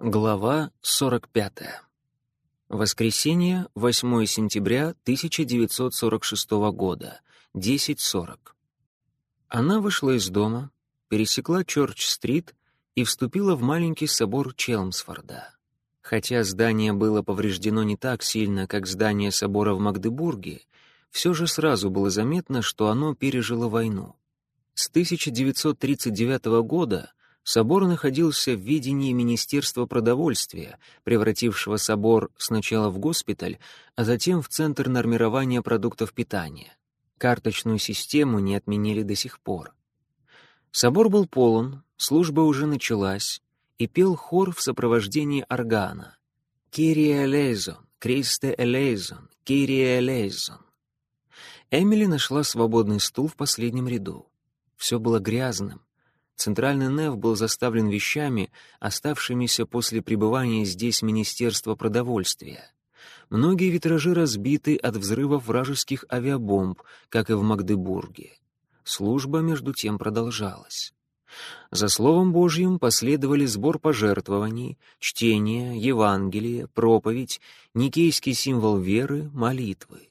Глава 45. Воскресенье, 8 сентября 1946 года, 10.40. Она вышла из дома, пересекла Чорч-стрит и вступила в маленький собор Челмсфорда. Хотя здание было повреждено не так сильно, как здание собора в Магдебурге, все же сразу было заметно, что оно пережило войну. С 1939 года Собор находился в видении Министерства продовольствия, превратившего собор сначала в госпиталь, а затем в центр нормирования продуктов питания. Карточную систему не отменили до сих пор. Собор был полон, служба уже началась, и пел хор в сопровождении органа. «Кирия элейзон, Кристе элейзон, Кирия элейзон». Эмили нашла свободный стул в последнем ряду. Все было грязным, Центральный неф был заставлен вещами, оставшимися после пребывания здесь Министерства продовольствия. Многие витражи разбиты от взрывов вражеских авиабомб, как и в Магдебурге. Служба, между тем, продолжалась. За Словом Божьим последовали сбор пожертвований, чтение, Евангелие, проповедь, никейский символ веры, молитвы.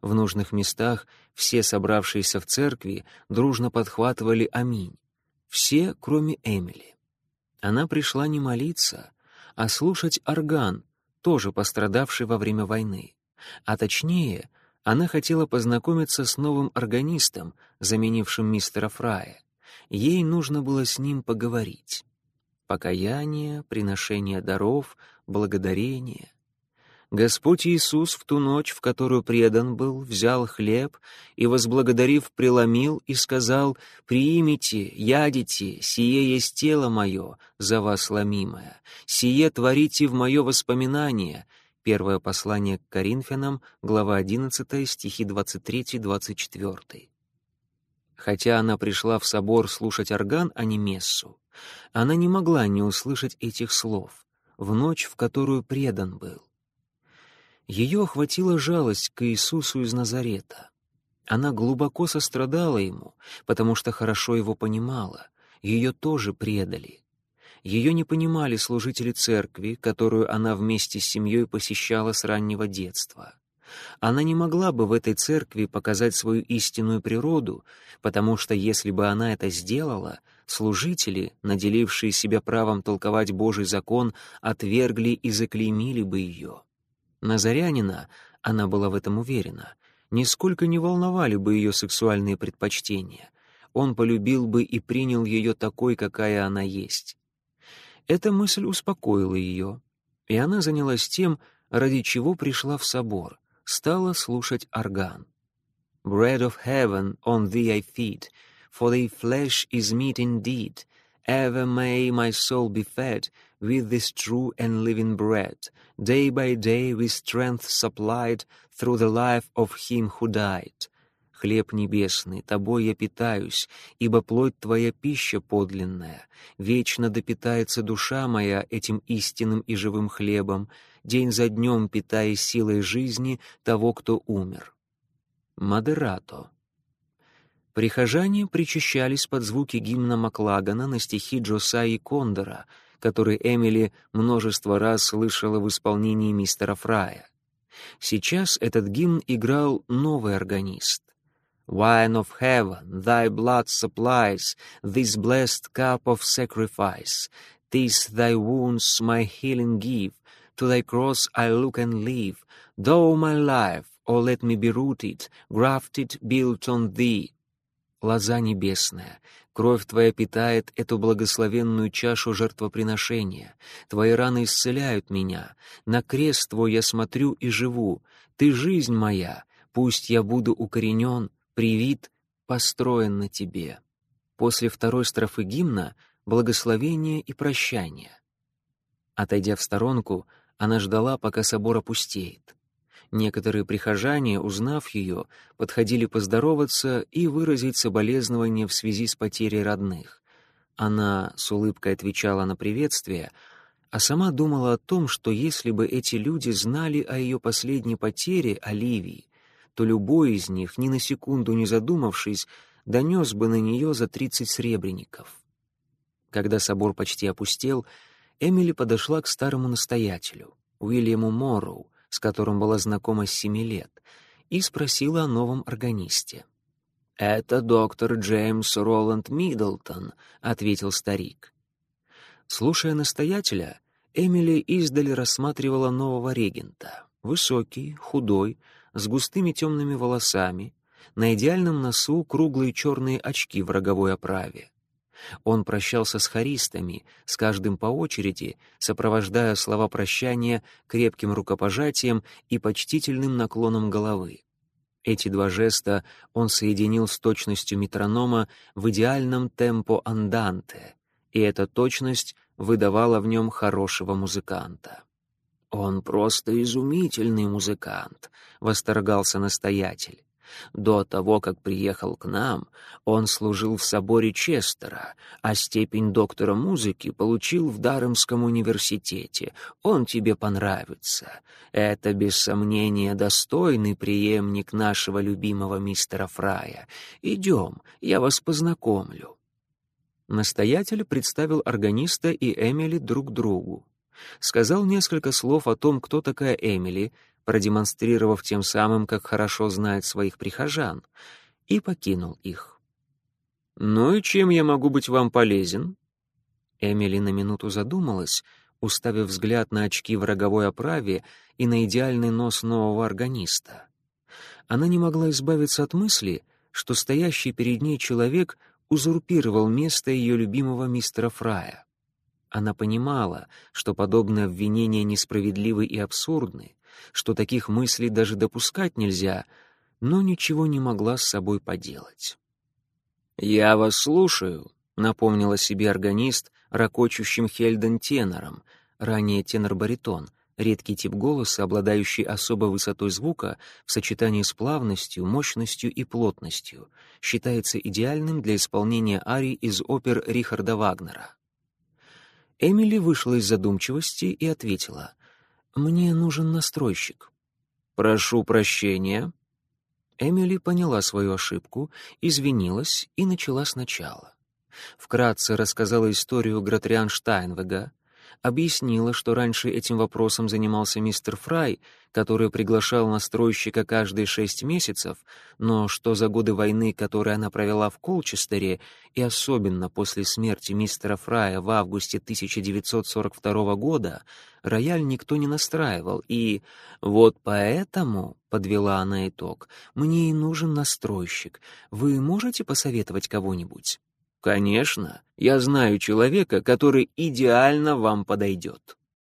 В нужных местах все собравшиеся в церкви дружно подхватывали «Аминь». Все, кроме Эмили. Она пришла не молиться, а слушать орган, тоже пострадавший во время войны. А точнее, она хотела познакомиться с новым органистом, заменившим мистера Фрая. Ей нужно было с ним поговорить. Покаяние, приношение даров, благодарение. Господь Иисус в ту ночь, в которую предан был, взял хлеб и, возблагодарив, преломил и сказал, «Приимите, ядите, сие есть тело мое, за вас ломимое, сие творите в мое воспоминание». Первое послание к Коринфянам, глава 11, стихи 23-24. Хотя она пришла в собор слушать орган, а не мессу, она не могла не услышать этих слов в ночь, в которую предан был. Ее охватила жалость к Иисусу из Назарета. Она глубоко сострадала ему, потому что хорошо его понимала. Ее тоже предали. Ее не понимали служители церкви, которую она вместе с семьей посещала с раннего детства. Она не могла бы в этой церкви показать свою истинную природу, потому что если бы она это сделала, служители, наделившие себя правом толковать Божий закон, отвергли и заклеймили бы ее. Назарянина, она была в этом уверена, нисколько не волновали бы ее сексуальные предпочтения. Он полюбил бы и принял ее такой, какая она есть. Эта мысль успокоила ее, и она занялась тем, ради чего пришла в собор, стала слушать орган. «Bread of heaven on thee I feed, for thy flesh is meat indeed. Ever may my soul be fed with this true and living bread, day by day with strength supplied through the life of him who died. Хлеб небесный, тобой я питаюсь, ибо плоть твоя пища подлинная. Вечно допитается душа моя этим истинным и живым хлебом, день за днем питая силой жизни того, кто умер. Модерато. Прихожане причащались под звуки гимна Маклагана на стихи Джосаи Кондора — который Эмили множество раз слышала в исполнении мистера Фрая. Сейчас этот гимн играл новый органист. Wine of heaven, thy blood supplies this blessed cup of sacrifice. This thy wounds my healing give. To thy cross I look and live. Though my life, or let me be rooted, grafted, built on thee. Лоза небесная, Кровь Твоя питает эту благословенную чашу жертвоприношения. Твои раны исцеляют меня. На крест Твой я смотрю и живу. Ты жизнь моя. Пусть я буду укоренен, привит, построен на Тебе. После второй строфы гимна — благословение и прощание. Отойдя в сторонку, она ждала, пока собор опустеет. Некоторые прихожане, узнав ее, подходили поздороваться и выразить соболезнования в связи с потерей родных. Она с улыбкой отвечала на приветствие, а сама думала о том, что если бы эти люди знали о ее последней потере, Оливии, то любой из них, ни на секунду не задумавшись, донес бы на нее за тридцать сребреников. Когда собор почти опустел, Эмили подошла к старому настоятелю, Уильяму Морроу, с которым была знакома с семи лет, и спросила о новом органисте. «Это доктор Джеймс Роланд Миддлтон», — ответил старик. Слушая настоятеля, Эмили издали рассматривала нового регента. Высокий, худой, с густыми темными волосами, на идеальном носу круглые черные очки в роговой оправе. Он прощался с харистами, с каждым по очереди, сопровождая слова прощания крепким рукопожатием и почтительным наклоном головы. Эти два жеста он соединил с точностью метронома в идеальном темпо анданте, и эта точность выдавала в нем хорошего музыканта. «Он просто изумительный музыкант», — восторгался настоятель. До того, как приехал к нам, он служил в соборе Честера, а степень доктора музыки получил в Даремском университете. Он тебе понравится. Это, без сомнения, достойный преемник нашего любимого мистера Фрая. Идем, я вас познакомлю». Настоятель представил органиста и Эмили друг другу. Сказал несколько слов о том, кто такая Эмили, продемонстрировав тем самым, как хорошо знает своих прихожан, и покинул их. «Ну и чем я могу быть вам полезен?» Эмили на минуту задумалась, уставив взгляд на очки в роговой оправе и на идеальный нос нового органиста. Она не могла избавиться от мысли, что стоящий перед ней человек узурпировал место ее любимого мистера Фрая. Она понимала, что подобные обвинения несправедливы и абсурдны, что таких мыслей даже допускать нельзя, но ничего не могла с собой поделать. «Я вас слушаю», — напомнила себе органист ракочущим Хельден-тенором, ранее тенор-баритон, редкий тип голоса, обладающий особой высотой звука в сочетании с плавностью, мощностью и плотностью, считается идеальным для исполнения арий из опер Рихарда Вагнера. Эмили вышла из задумчивости и ответила — «Мне нужен настройщик». «Прошу прощения». Эмили поняла свою ошибку, извинилась и начала сначала. Вкратце рассказала историю Гратриан Штайнвега, объяснила, что раньше этим вопросом занимался мистер Фрай, который приглашал настройщика каждые шесть месяцев, но что за годы войны, которые она провела в Колчестере, и особенно после смерти мистера Фрая в августе 1942 года, рояль никто не настраивал, и вот поэтому, — подвела она итог, — мне и нужен настройщик. Вы можете посоветовать кого-нибудь? Конечно, я знаю человека, который идеально вам подойдет.